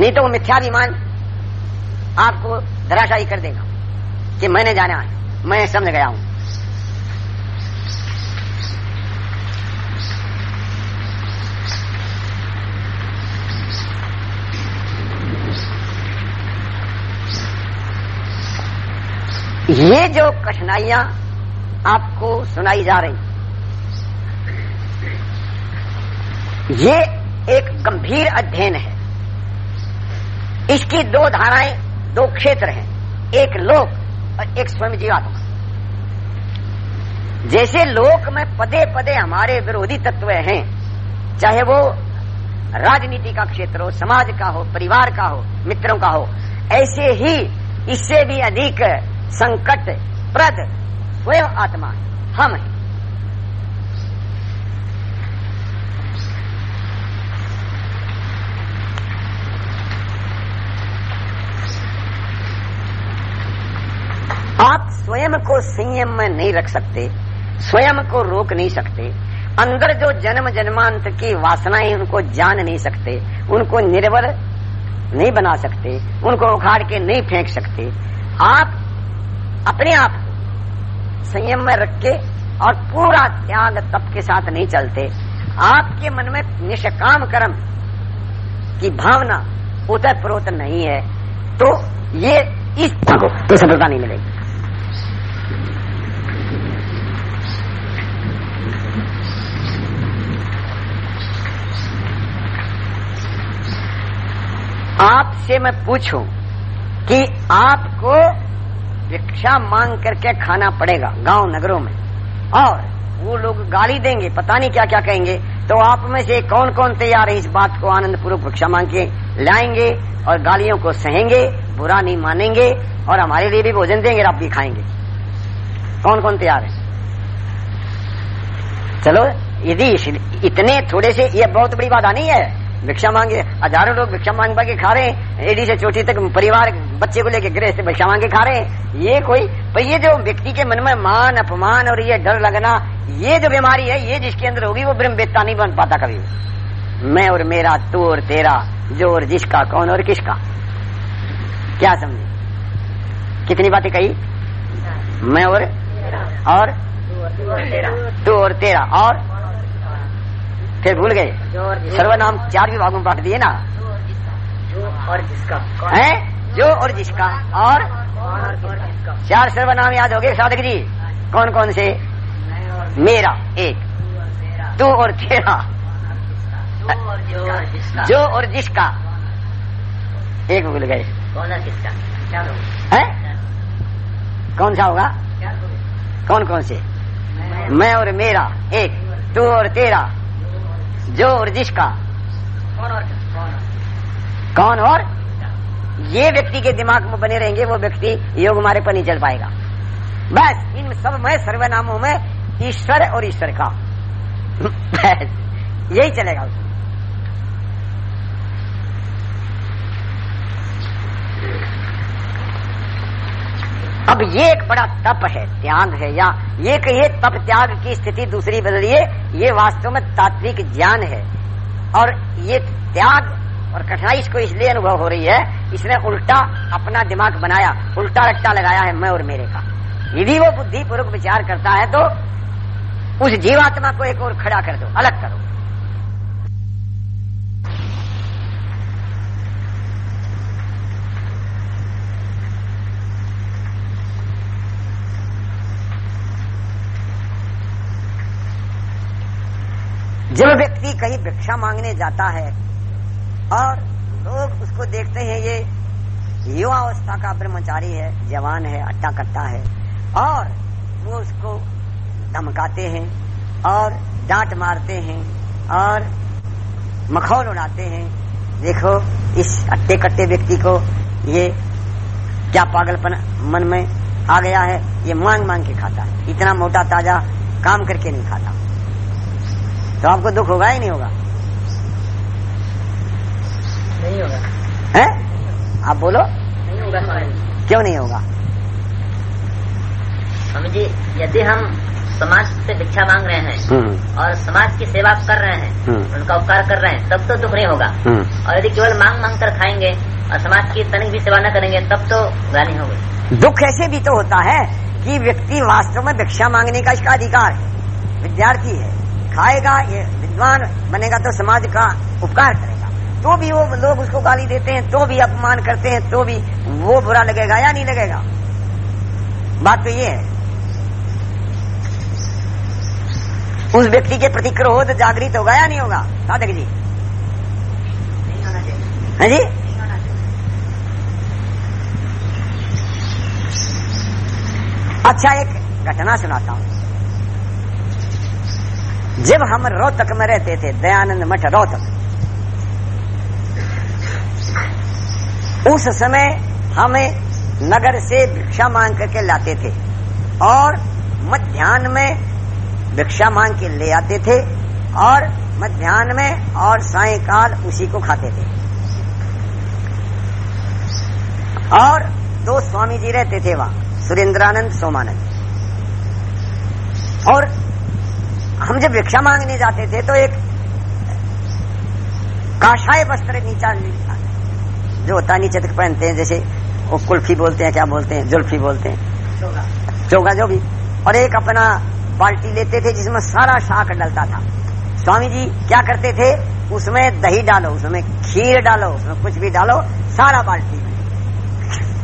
नहीं तो वो मिथ्याभिमान आपको धराशायी कर देगा कि मैंने जाना है। मैं समझ गया हूँ। ये जो कठिनाइयाँ आपको सुनाई जा रही, ये एक गंभीर अध्ययन है। इसकी दो धाराएँ, दो क्षेत्र हैं, एक लोक और एक स्वयं जीवात्मा। जैसे लोक में पदे पदे हमारे विरोधी तत्व हैं, चाहे वो राजनीति का क्षेत्र हो, समाज का हो, परिवार का हो, मित्रों का हो, ऐसे ही इससे भी अधिक संकट प्रद स्वयं आत्मा हम हैं। आप स्वयं को संयम में नहीं रख सकते, स्वयं को रोक नहीं सकते। अंदर जो जन्म जन्मांत की वासनाएँ उनको जान नहीं सकते, उनको निर्भर नहीं बना सकते, उनको उखाड़ के नहीं फेंक सकते। आप अपने आप संयम में रख के और पूरा त्याग तप के साथ नहीं चलते। आपके मन में निष्काम कर्म की भावना उतर प्रोत नहीं है। तो ये इस तो सफलता नहीं मिलेगी। आपसे मैं पूछूँ कि आपको भिक्षा मांग करके खाना पड़ेगा गाँव नगरों में। और वो लोग गाली देंगे, पता नहीं क्या क्या कहेंगे। तो आप में से कौन कौन तैयार है इस बात को आनंद पूर्वक भिक्षा मांग के लाएँगे और गालियों को सहेंगे, बुरा नहीं मानेंगे और हमारे लिए भी भोजन देंगे आप भी खाएँगे। कौन कौन तैयार है? चलो, यदि इतने थोड़े से यह बहुत बड़ी बात आनी है। भिक्षा मांगे। हज़ारों लोग भिक्षा मांग के खा रहे हैं। एडी से चोटी तक परिवार बच्चे को लेके गृह से भिक्षा मांग के खा रहे हैं। ये कोई पर ये जो व्यक्ति के मन में मान अपमान और ये डर लगना ये जो बीमारी है ये जिसके अंदर होगी वो ब्रह्म बेता नहीं बन पाता कभी। मैं और मेरा तू और तेरा जो और जिसका कौन और किसका? क्या समझे? कितनी बातें कही? मैं और? और? तू और तेरा। और? फिर भूल गए। सर्वनाम चार विभागों में बांट दिए ना। जो और जिसका। है? जो और जिसका। और? चार सर्वनाम याद हो गए साधक जी। कौन कौन से मेरा एक। तू और तेरा। जो और जिसका। एक भूल गए। है? कौन सा होगा? कौन कौन से? मैं और मेरा एक। तू और तेरा। जो और जिसका कौन और? कौन और? ये व्यक्ति के दिमाग में बने रहेंगे वो व्यक्ति योग मारे पर नहीं चल पाएगा। बस इन सब में सर्वनामों में ईश्वर और ईश्वर का। बस यही चलेगा उसमें। अब ये एक बड़ा तप है, त्याग है, या ये कहिए तप त्याग की स्थिति दूसरी बदलिए, ये वास्तव में तात्विक ज्ञान है। और ये त्याग और कठिनाई इसको इसलिए अनुभव हो रही है, इसने उल्टा अपना दिमाग बनाया, उल्टा रट्टा लगाया है मैं और मेरे का। यदि वो बुद्धि पूर्वक विचार करता है तो उस जीवात्मा को एक और खड़ा कर दो, अलग करो। जब व्यक्ति कहीं भिक्षा मांगने जाता है और लोग उसको देखते हैं, ये युवा अवस्था का ब्रह्मचारी है, जवान है अट्टा कट्टा है और वो उसको धमकाते हैं और डांट मारते हैं और मखौल उड़ाते हैं। देखो, इस अट्टे कट्टे व्यक्ति को ये क्या पागलपन मन में आ गया है, ये मांग मांग के खाता है। इतना मोटा ताज़ा काम करके नहीं खाता। तो आपको दुख होगा ही नहीं होगा। नहीं होगा। है? आप बोलो। नहीं होगा क्यों नहीं होगा? स्वामी जी यदि हम समाज से भिक्षा मांग रहे हैं हम्म, और समाज की सेवा कर रहे हैं हम्म। उनका उपकार कर रहे हैं तब तो दुख नहीं होगा। हम्म। और यदि केवल मांग मांग कर खाएँगे और समाज की तनिक भी सेवा न करेंगे तब तो गाली होगी। दुख ऐसे भी तो होता है कि व्यक्ति वास्तव में भिक्षा मांगने का इसका अधिकार है। विद्यार्थी है। खाएगा ये विद्वान बनेगा तो समाज का उपकार करेगा। तो भी वो लोग उसको गाली देते हैं तो भी अपमान करते हैं तो भी वो बुरा लगेगा या नहीं लगेगा। बात तो ये है। उस व्यक्ति के प्रति क्रोध जागृत होगा या नहीं होगा? साधक जी। नहीं होना चाहिए। है जी? अच्छा एक घटना सुनाता हूँ। जब हम रोहतक में रहते थे, दयानंद मठ रोहतक। उस समय हमें नगर से भिक्षा मांग करके लाते थे और मध्यान्ह में भिक्षा मांग के ले आते थे और मध्यान्ह में और सायकाल उसी को खाते थे। और दो स्वामी जी रहते थे वहाँ, सुरेंद्रानंद, सोमानंद। और हम जब भिक्षा मांगने जाते थे तो एक काशाय वस्त्र नीचा जो होता नीचे तक पहनते हैं जैसे वो कुल्फी बोलते हैं क्या बोलते हैं जुल्फी बोलते हैं। चौगा जो भी। और एक अपना बाल्टी लेते थे जिसमें सारा शाक डलता था। स्वामी जी क्या करते थे? उसमें दही डालो उसमें खीर डालो उसमें कुछ भी डालो सारा बाल्टी में।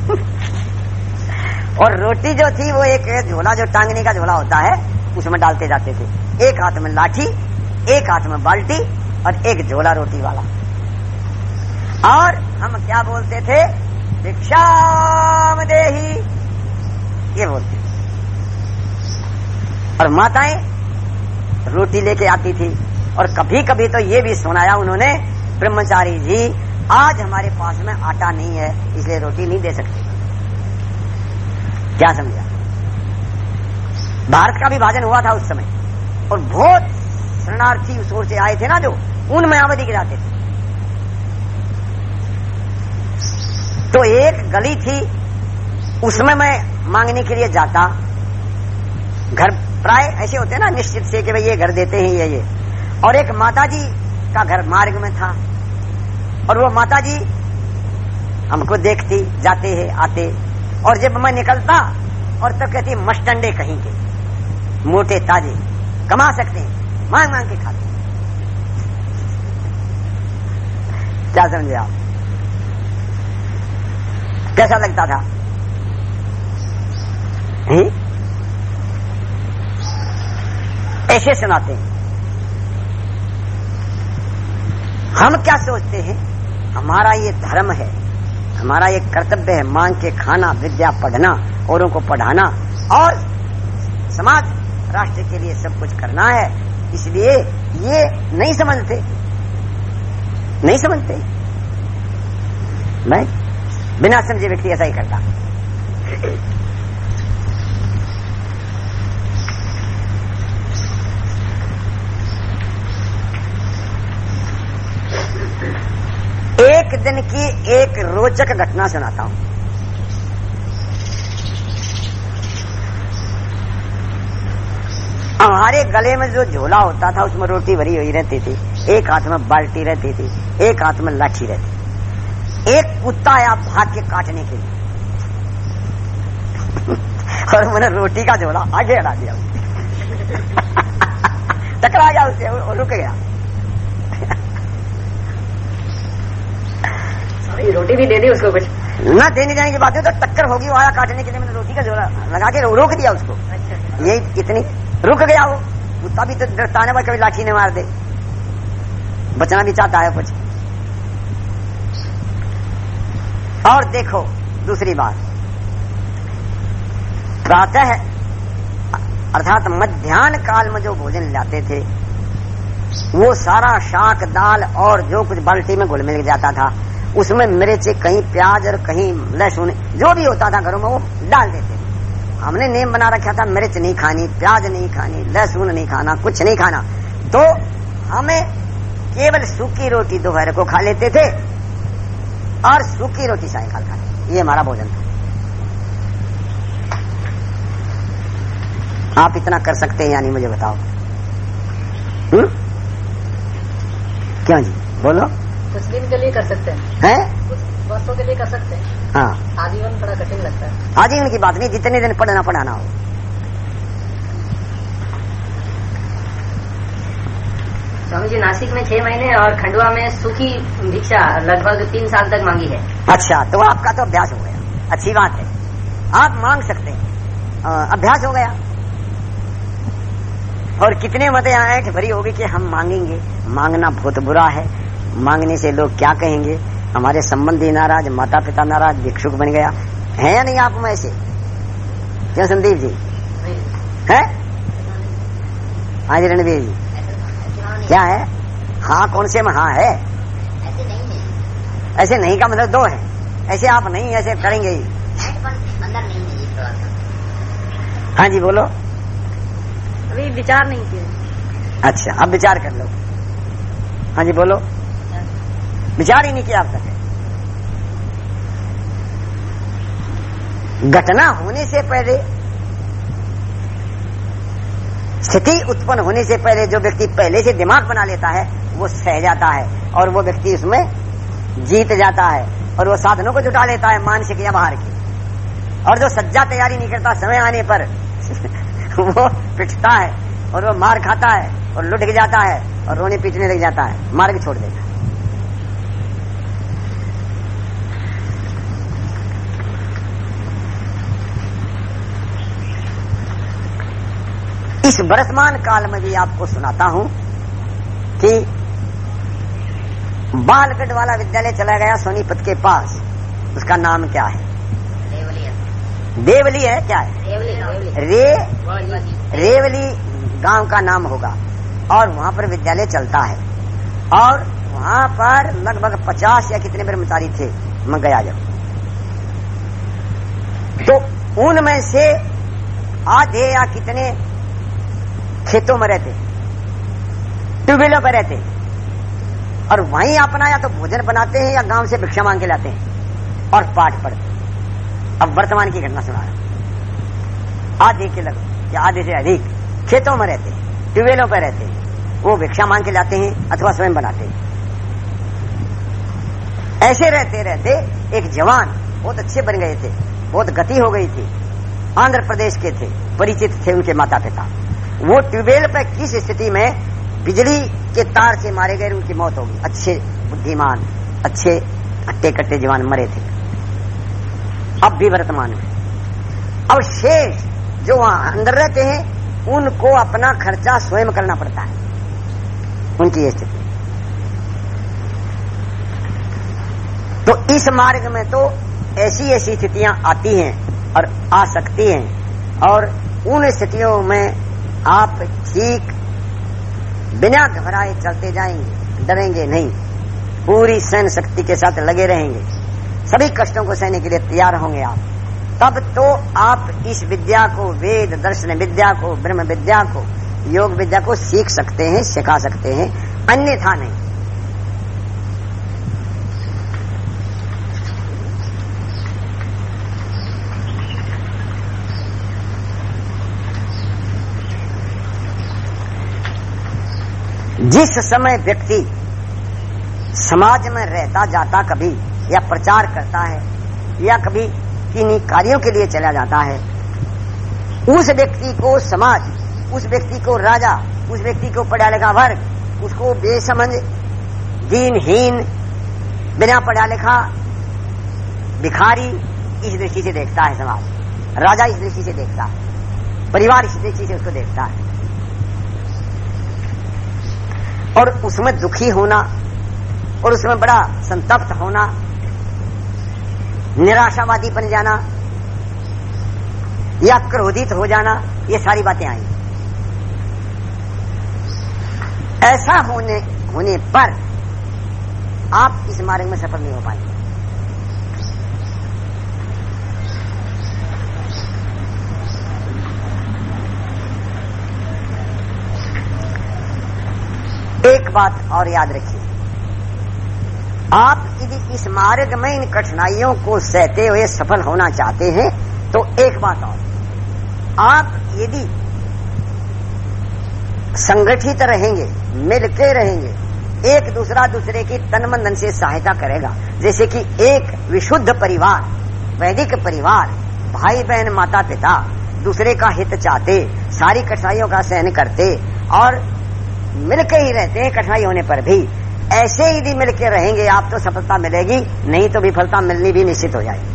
और रोटी जो थी वो एक झोला जो टांगने का झोला होता है उसमें डालते जाते थे। एक हाथ में लाठी, एक हाथ में बाल्टी और एक झोला रोटी वाला। और हम क्या बोलते थे? भिक्षाम देही ये बोलते। और माताएँ रोटी लेके आती थी। और कभी कभी तो ये भी सुनाया उन्होंने, ब्रह्मचारी जी, आज हमारे पास में आटा नहीं है, इसलिए रोटी नहीं दे सकते। क्या समझा? भारत का विभाजन हुआ था उस समय। और बहुत शरणार्थी उस ओर से आए थे ना जो, उन मायावती के जाते थे। तो एक गली थी, उसमें मैं मांगने के लिए जाता। घर प्राय ऐसे होते ना, निश्चित से कि भाई ये घर देते हैं, ये ये। और एक माता जी का घर मार्ग में था। और वो माता जी हमको देखती, जाते हैं, आते। और जब मैं निकलता, और तब कहती मस्टंडे कहीं के। मोटे, ताजे, कमा सकते हैं, मांग मांग के खाते क्या समझे आप? कैसा लगता था? ही? ऐसे सुनाते हैं। हम क्या सोचते हैं? हमारा ये धर्म है, हमारा ये कर्तव्य है मांग के खाना, विद्या, पढ़ना, औरों को पढ़ाना, और समाज राष्ट्र के लिए सब कुछ करना है। इसलिए ये नहीं समझते। नहीं समझते। मैं बिना समझे व्यक्ति ऐसा ही करता। एक दिन की एक रोचक घटना सुनाता हूँ। हमारे गले में जो झोला होता था उसमें रोटी भरी हुई रहती थी। एक हाथ में बाल्टी रहती थी एक हाथ में लाठी रहती एक कुत्ता आया भाग के काटने के लिए। और मैंने रोटी का झोला आगे हटा दिया। टकरा गया उससे वो रुक गया। रोटी भी दे दी उसको कुछ। ना देने जाने की बात है तो टक्कर होगी वो आया काटने के लिए मैंने रोटी का झोला लगा के रोक दिया उसको। अच्छा। ये इतनी रुक गया वो कुत्ता भी तो डरता है कभी लाठी ने मार दे। बचना भी चाहता है कुछ। और देखो, दूसरी बात। प्रातः, अर्थात मध्यान्ह काल में जो भोजन लाते थे, वो सारा शाक, दाल और जो कुछ बाल्टी में घुल मिल जाता था, उसमें मिर्च, कहीं प्याज और कहीं लहसुन, जो भी होता था घरों में, वो डाल देते हमने नेम बना रखा था मिर्च नहीं खानी प्याज नहीं खानी लहसुन नहीं खाना कुछ नहीं खाना। तो हमें केवल सूखी रोटी दोपहर को खा लेते थे और सूखी रोटी सायकाल खाते ये हमारा भोजन था। आप इतना कर सकते हैं यानी मुझे बताओ। हुँ? क्यों जी? बोलो। कुछ दिन के लिए कर सकते हैं। हैं? कुछ वर्षों के लिए कर सकते हैं। हाँ। आजीवन बड़ा कठिन लगता है। आजीवन की बात नहीं जितने दिन पढ़ना पढ़ाना हो। स्वामी जी नासिक में छह महीने और खंडवा में सूखी भिक्षा लगभग तीन साल तक मांगी है। अच्छा तो आपका तो अभ्यास हो गया। अच्छी बात है। आप मांग सकते हैं। अभ्यास हो गया। और कितने मत यहाँ ऐठ भरी होगी कि हम मांगेंगे। मांगना बहुत बुरा है। मांगने से लोग क्या कहेंगे? हमारे संबंधी नाराज़ माता पिता नाराज़ भिक्षुक बन गया। है या नहीं आप में ऐसे? क्यों संदीप जी? है? हाँ जी रणवीर जी। क्या है? हाँ कौन से में हाँ है? ऐसे नहीं ऐसे नहीं का मतलब दो है। ऐसे आप नहीं ऐसे करेंगे ही। है जी बोलो। अभी विचार नहीं किए अच्छा अब विचार कर लो। हाँ जी बोलो। विचार ही नहीं किया तक। घटना होने से पहले, स्थिति उत्पन्न होने से पहले जो व्यक्ति पहले से दिमाग बना लेता है, वो सह जाता है और वो व्यक्ति उसमें जीत जाता है और वो साधनों को जुटा लेता है मानसिक या बाहर की। और जो सज्जा तैयारी नहीं करता समय आने पर, वो पिटता है और वो मार खाता है और लुट जाता है और रोने पीटने लग जाता है, मार्ग छोड़ देता है। इस वर्तमान काल में भी आपको सुनाता हूँ कि बालगढ़ वाला विद्यालय चला गया सोनीपत के पास। उसका नाम क्या है? देवली है। क्या है? रे रेवली गाँव का नाम होगा और वहाँ पर विद्यालय चलता है। और वहाँ पर लगभग पचास या कितने कर्मचारी थे मैं गया जब। तो उनमें से आधे या कितने खेतों में रहते, ट्यूबवेलों पर रहते, और वहीं अपना या तो भोजन बनाते हैं या गाँव से भिक्षा मांग के लाते हैं, और पाठ पढ़ते अब वर्तमान की घटना सुना रहा। आधे के लग, या आधे से अधिक खेतों में रहते हैं, ट्यूबवेलों पर रहते हैं, वो भिक्षा मांग के लाते हैं अथवा स्वयं बनाते हैं। ऐसे रहते रहते एक जवान बहुत अच्छे बन गए थे, बहुत गति हो गई थी, आंध्र प्रदेश के थे, परिचित थे उनके माता पिता वो ट्यूबवेल पर किस स्थिति में बिजली के तार से मारे गए उनकी मौत होगी अच्छे बुद्धिमान, अच्छे हट्टे कट्टे जवान मरे थे। अब भी वर्तमान में। अब शेष जो वहाँ अंदर रहते हैं, उनको अपना खर्चा स्वयं करना पड़ता है। उनकी स्थिति। तो इस मार्ग में तो ऐसी ऐसी स्थितियाँ आती हैं और आ सकती हैं। और उन स्थितियों में आप ठीक बिना घबराए चलते जाएँगे, डरेंगे नहीं। पूरी सहन शक्ति के साथ लगे रहेंगे। सभी कष्टों को सहने के लिए तैयार होंगे आप। तब तो आप इस विद्या को, वेद, दर्शन विद्या को, ब्रह्म विद्या को, योग विद्या को सीख सकते हैं, सिखा सकते हैं। अन्यथा नहीं। जिस समय व्यक्ति समाज में रहता जाता कभी या प्रचार करता है या कभी किन्हीं कार्यों के लिए चला जाता है, उस व्यक्ति को समाज, उस व्यक्ति को राजा, उस व्यक्ति को पढ़ा लिखा वर्ग, उसको बेसमझ, दीनहीन, बिना पढ़ा लिखा भिखारी इस दृष्टि से देखता है समाज। राजा इस दृष्टि से देखता है। परिवार इस दृष्टि से उसको देखता है। और उसमें दुखी होना और उसमें बड़ा संतप्त होना, निराशावादी बन जाना, या क्रोधित हो जाना, ये सारी बातें आई। ऐसा होने होने पर आप इस मार्ग में सफल नहीं हो पाएँगे एक बात और याद रखिए। आप यदि इस मार्ग में इन कठिनाइयों को सहते हुए सफल होना चाहते हैं तो एक बात और। आप यदि संगठित रहेंगे, मिलके रहेंगे, एक दूसरा दूसरे की तन मन से सहायता करेगा। जैसे कि एक विशुद्ध परिवार, वैदिक परिवार, भाई बहन, माता पिता, दूसरे का हित चाहते, सारी कठिनाइयों का सहन करते और मिलके ही रहते हैं, कठिनाई होने पर भी। ऐसे यदि मिलके रहेंगे, आप तो सफलता मिलेगी, नहीं तो विफलता मिलनी भी निश्चित हो जाएगी।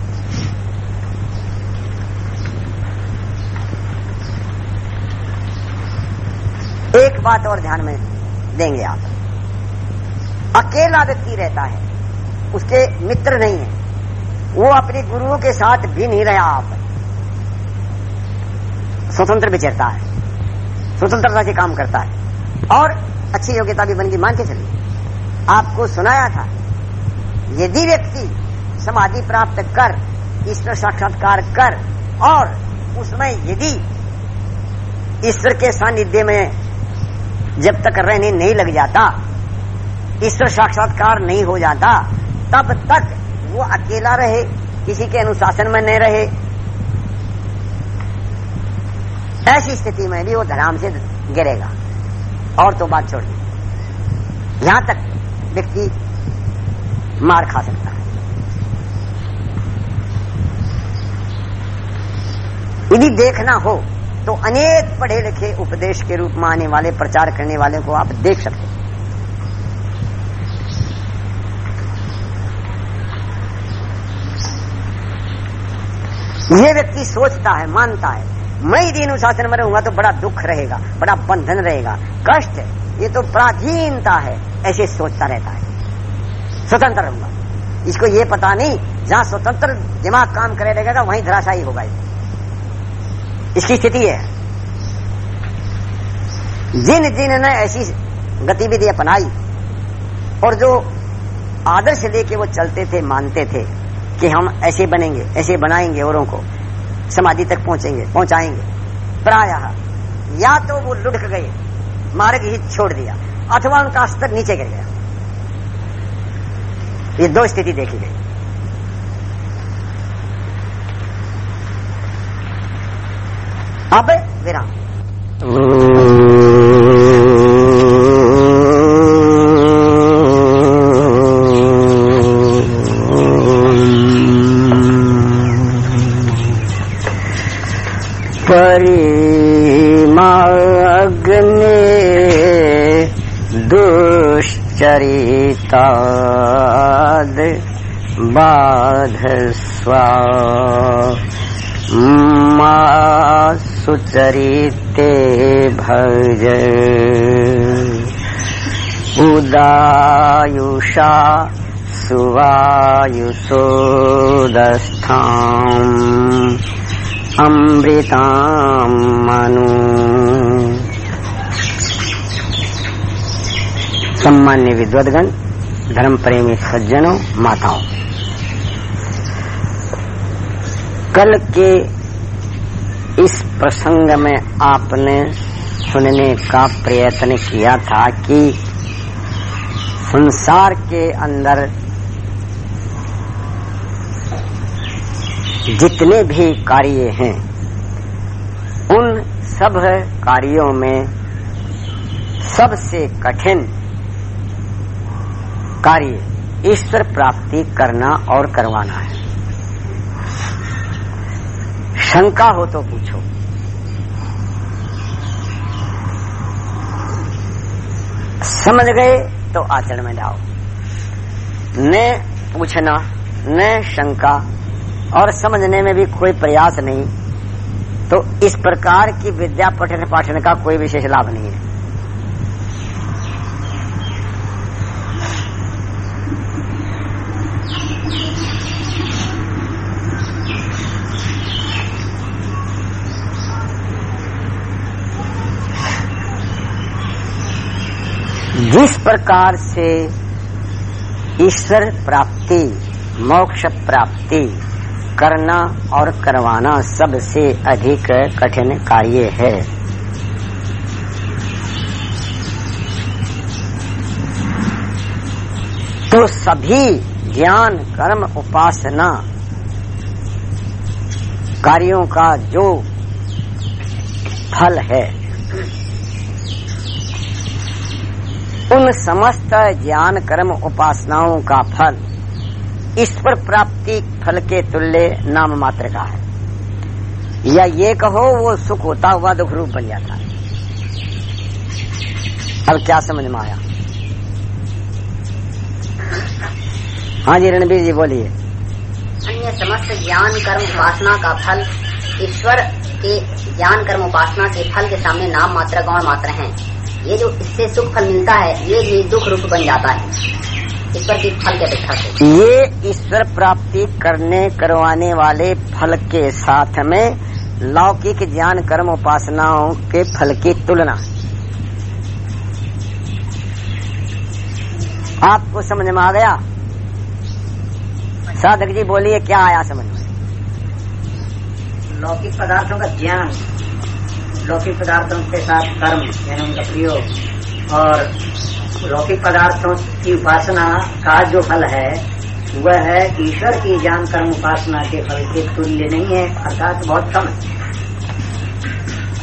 एक बात और ध्यान में देंगे आप। अकेला व्यक्ति रहता है, उसके मित्र नहीं है, वो अपने गुरुओं के साथ भी नहीं रहा आप। स्वतंत्र विचरता है, स्वतंत्रता से काम करता है। और अच्छी योग्यता भी बन गई, मान के चलिए। आपको सुनाया था, यदि व्यक्ति समाधि प्राप्त कर, ईश्वर साक्षात्कार कर, और उसमें यदि ईश्वर के सानिध्य में जब तक रहने नहीं लग जाता, ईश्वर साक्षात्कार नहीं हो जाता, तब तक वो अकेला रहे, किसी के अनुशासन में नहीं रहे। ऐसी स्थिति में भी वो धराम से गिरेगा। और तो बात छोड़ दी। यहाँ तक व्यक्ति मार खा सकता है। यदि देखना हो तो अनेक पढ़े लिखे उपदेश के रूप में आने वाले, प्रचार करने वाले को आप देख सकते हैं। ये व्यक्ति सोचता है, मानता है मैं यदि अनुशासन में रहूँगा तो बड़ा दुख रहेगा, बड़ा बंधन रहेगा। कष्ट, ये तो प्राचीनता है, ऐसे सोचता रहता है। स्वतंत्र रहूँगा। इसको ये पता नहीं, जहाँ स्वतंत्र दिमाग काम करे रहेगा वहीं धराशायी होगा इसकी स्थिति है। जिन जिन ने ऐसी गतिविधि अपनाई, और जो आदर्श लेके वो चलते थे, मानते थे कि हम ऐसे बनेंगे, ऐसे बनाएँगे औरों को समाधि तक पहुँचेंगे, पहुंचाएँगे। प्राय, या तो वो लुढ़क गए, मार्ग ही छोड़ दिया, अथवा उनका स्तर नीचे गिर गया। ये दो स्थिति देखी गई। अब विराम। बाधस्वा मा सुचरिते भज। उदायुषा सुवायुसोदस्थाम् अमृताम् मनु। सम्मान्य विद्वदगण धर्म प्रेमी सज्जनों माताओं। कल के इस प्रसंग में आपने सुनने का प्रयत्न किया था कि संसार के अंदर जितने भी कार्य हैं, उन सब कार्यों में सबसे कठिन कार्य ईश्वर प्राप्ति करना और करवाना है। शंका हो तो पूछो। समझ गए तो आचरण में जाओ न पूछना, न शंका, और समझने में भी कोई प्रयास नहीं तो इस प्रकार की विद्या पठन पाठन का कोई विशेष लाभ नहीं है। जिस प्रकार से ईश्वर प्राप्ति, मोक्ष प्राप्ति, करना और करवाना सबसे अधिक कठिन कार्य है। तो सभी ज्ञान, कर्म, उपासना कार्यों का जो फल है उन समस्त ज्ञान कर्म उपासनाओं का फल ईश्वर प्राप्ति फल के तुल्य नाम मात्र का है। या ये कहो, वो सुख होता हुआ दुख रूप बन जाता है। अब क्या समझ में आया? हाँ जी, रणबीर जी, बोलिए। अन्य समस्त ज्ञान कर्म उपासना का फल, ईश्वर के ज्ञान कर्म उपासना के फल के सामने नाम मात्र गौण मात्र हैं। ये जो इससे सुख फल मिलता है ये भी दुख रूप बन जाता है। ईश्वर की फल की अपेक्षा से ये ईश्वर प्राप्ति करने करवाने वाले फल के साथ में लौकिक ज्ञान कर्म उपासनाओं के फल की तुलना। आपको समझ में आ गया? साधक जी बोलिए क्या आया समझ में? लौकिक पदार्थों का ज्ञान। लौकिक पदार्थों के साथ कर्म यानी उनका प्रयोग। और लौकिक पदार्थों की उपासना का जो फल है, वह है ईश्वर की ज्ञान कर्म उपासना के फल के तुल्य नहीं है, अर्थात बहुत कम है।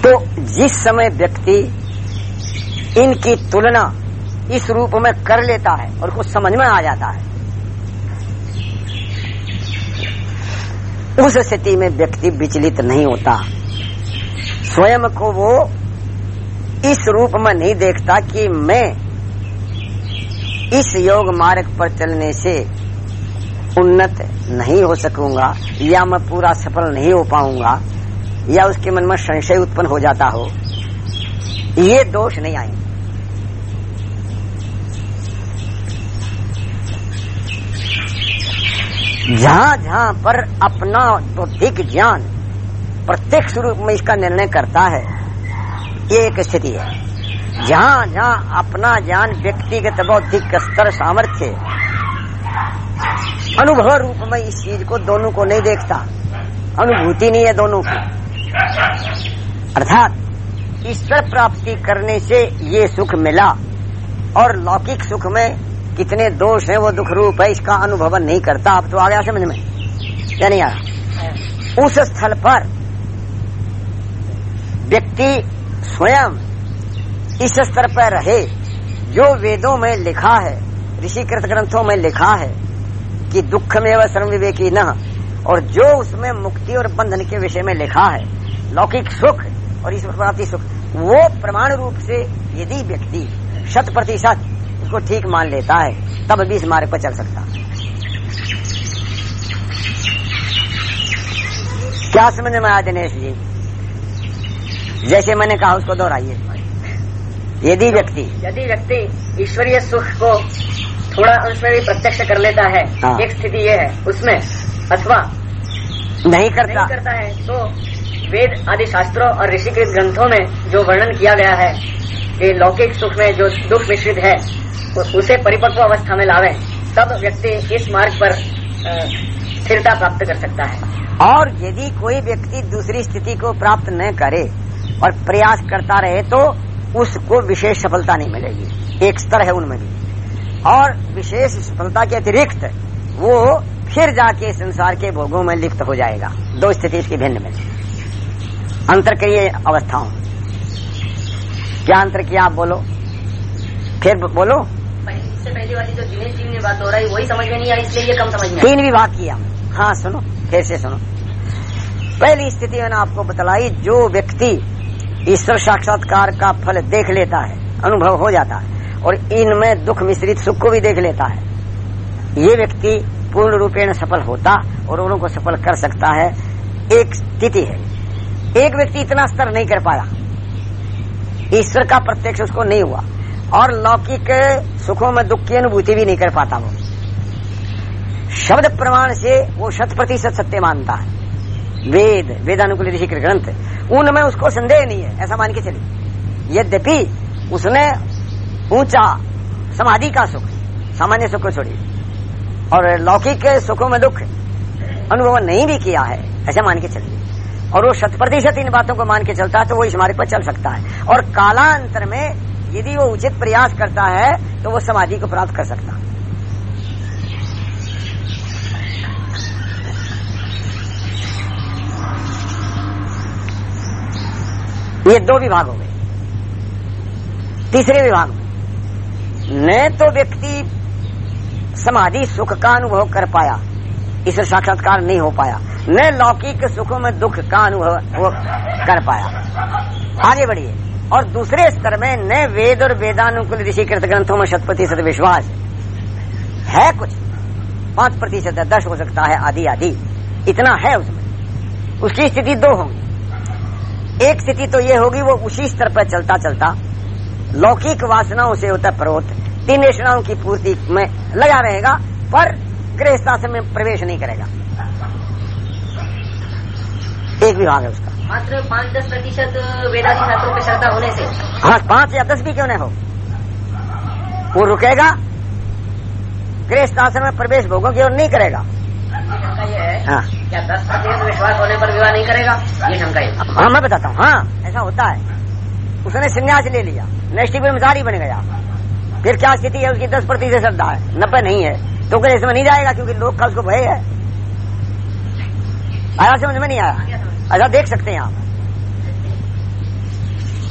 तो जिस समय व्यक्ति इनकी तुलना इस रूप में कर लेता है और कुछ समझ में आ जाता है, उस स्थिति में व्यक्ति विचलित नहीं होता। स्वयं को वो इस रूप में नहीं देखता कि मैं इस योग मार्ग पर चलने से उन्नत नहीं हो सकूँगा, या मैं पूरा सफल नहीं हो पाऊँगा, या उसके मन में संशय उत्पन्न हो जाता हो। ये दोष नहीं आएँगे। जहाँ जहाँ पर अपना बौद्धिक ज्ञान प्रत्यक्ष रूप में इसका निर्णय करता है। ये एक स्थिति है। जहाँ जहाँ अपना ज्ञान व्यक्तिगत बौद्धिक स्तर सामर्थ्य अनुभव रूप में इस चीज़ को दोनों को नहीं देखता। अनुभूति नहीं है दोनों की। अर्थात ईश्वर प्राप्ति करने से ये सुख मिला और लौकिक सुख में कितने दोष हैं वो दुख रूप है इसका अनुभव नहीं करता। अब तो आ गया समझ में? या नहीं आया उस स्थल पर व्यक्ति स्वयं इस स्तर पर रहे, जो वेदों में लिखा है, ऋषिकृत ग्रंथों में लिखा है, कि दुख में व श्रम विवेकी न, और जो उसमें मुक्ति और बंधन के विषय में लिखा है, लौकिक सुख और ईश्वर प्राप्ति सुख, वो प्रमाण रूप से यदि व्यक्ति शत प्रतिशत उसको ठीक मान लेता है, तब भी इस मार्ग पर चल सकता क्या समझ में आया दिनेश जी? जैसे मैंने कहा उसको दोहराइए। यदि व्यक्ति यदि व्यक्ति ईश्वरीय सुख को थोड़ा अंश में भी प्रत्यक्ष कर लेता है हाँ। एक स्थिति ये है उसमें अथवा नहीं करता नहीं करता। है तो वेद आदि शास्त्रों और ऋषिकृत ग्रंथों में जो वर्णन किया गया है कि लौकिक सुख में जो दुख मिश्रित है उ- उसे परिपक्व अवस्था में लावे तब व्यक्ति इस मार्ग पर स्थिरता प्राप्त कर सकता है। और यदि कोई व्यक्ति दूसरी स्थिति को प्राप्त न करे और प्रयास करता रहे तो उसको विशेष सफलता नहीं मिलेगी। एक स्तर है उनमें भी। और विशेष सफलता के अतिरिक्त वो फिर जाके संसार के भोगों में लिप्त हो जाएगा। दो स्थिति इसकी भिन्न में अंतर करिए अवस्थाओं। क्या अंतर किया आप बोलो? फिर बोलो। पहले- इससे पहले वाली जो दिनेश जी ने बात हो रही वही समझ में नहीं आई इसलिए कम समझ में। तीन विभाग किया हाँ सुनो फिर से सुनो। पहली स्थिति मैंने आपको बतलाई जो व्यक्ति ईश्वर साक्षात्कार का फल देख लेता है, अनुभव हो जाता है, और इनमें दुख मिश्रित सुख को भी देख लेता है। ये व्यक्ति पूर्ण रूपेण सफल होता और उनको सफल कर सकता है, एक स्थिति है। एक व्यक्ति इतना स्तर नहीं कर पाया। ईश्वर का प्रत्यक्ष उसको नहीं हुआ, और लौकिक सुखों में दुख की अनुभूति भी नहीं कर पाता वो। शब्द प्रमाण से वो शत प्रतिशत सत्य मानता है। वेद वेदानुकूल ऋषि के ग्रंथ। उनमें उसको संदेह नहीं है, ऐसा मान के चलिए। यद्यपि उसने ऊँचा समाधि का सुख, सामान्य सुख को छोड़िए और लौकिक सुखों में दुख अनुभव नहीं भी किया है, ऐसा मान के चलिए। और वो शत प्रतिशत इन बातों को मान के चलता है तो वो इस मार्ग पर चल सकता है। और कालांतर में यदि वो उचित प्रयास करता है तो वो समाधि को प्राप्त कर सकता है। ये दो विभाग हो गए। तीसरे विभाग में न तो व्यक्ति समाधि सुख का अनुभव कर पाया, इस साक्षात्कार नहीं हो पाया, न लौकिक सुखों में दुख का अनुभव कर पाया। आगे बढ़िए। और दूसरे स्तर में न वेद और वेदानुकूल ऋषिकृत ग्रंथों में शत प्रतिशत विश्वास है कुछ। पाँच प्रतिशत है दस हो सकता है आदि आदि। इतना है उसमें। उसकी स्थिति दो होंगी। एक स्थिति तो ये होगी वो उसी स्तर पर चलता चलता लौकिक वासनाओं से होता प्रोत तीन निष्णाओं की पूर्ति में लगा रहेगा पर गृहस्थाश्रम में प्रवेश नहीं करेगा। एक विभाग है उसका। मात्र पाँच दस प्रतिशत वेदांत शास्त्रों पर श्रद्धा होने से। हाँ पाँच या दस भी क्यों नहीं हो? वो रुकेगा गृहस्थ आश्रम में प्रवेश भोगों की ओर नहीं करेगा। है। हाँ। क्या, दस प्रतिशत विश्वास होने पर विवाह नहीं करेगा? ये शंका है। हाँ मैं बताता हूँ हाँ ऐसा होता है। उसने संन्यास ले लिया नेक्स्ट ब्रह्मचारी बन गया। फिर क्या स्थिति है, उसकी दस प्रतिशत श्रद्धा है, नब्बे नहीं है। तो गृह में नहीं जाएगा, क्योंकि लोग का उसको भय है। आया समझ में नहीं आया? ऐसा देख सकते हैं आप।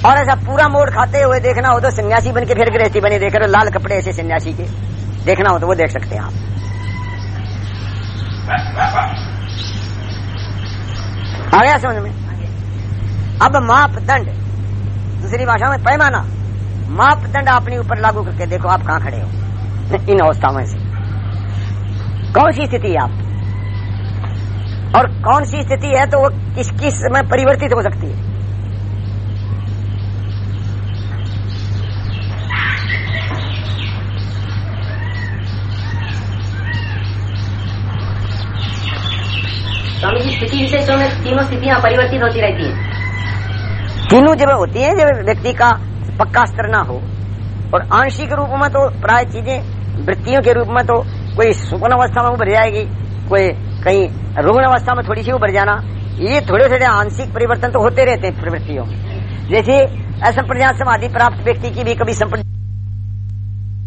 और ऐसा पूरा मोड़ खाते हुए देखना हो तो सन्यासी बन के फिर गृहस्थी बने, देख रहे लाल कपड़े ऐसे सन्यासी के। देखना हो तो वो देख सकते हैं आप। आ गया समझ में? अब मापदंड, दूसरी भाषा में पैमाना। मापदंड अपने ऊपर लागू करके देखो आप कहाँ खड़े हो। इन अवस्थाओं से। कौन सी स्थिति है आप? और कौन सी स्थिति है तो वो किस किसमें परिवर्तित हो सकती है? स्वामी जी, स्थिति विशेषों में तीनों स्थितियाँ परिवर्तित होती रहती है। तीनों जब होती है, जब व्यक्ति का पक्का स्तर ना हो। और आंशिक रूप में तो प्राय चीज़ें, वृत्तियों के रूप में तो कोई सुपन अवस्था में उभर जाएगी, कोई कहीं रुग्ण अवस्था में थोड़ी सी उभर जाना। ये थोड़े थोड़े आंशिक परिवर्तन तो होते रहते हैं प्रवृत्तियों में। जैसे असंप्रज्ञात समाधि प्राप्त व्यक्ति की भी कभी संप्रज्ञात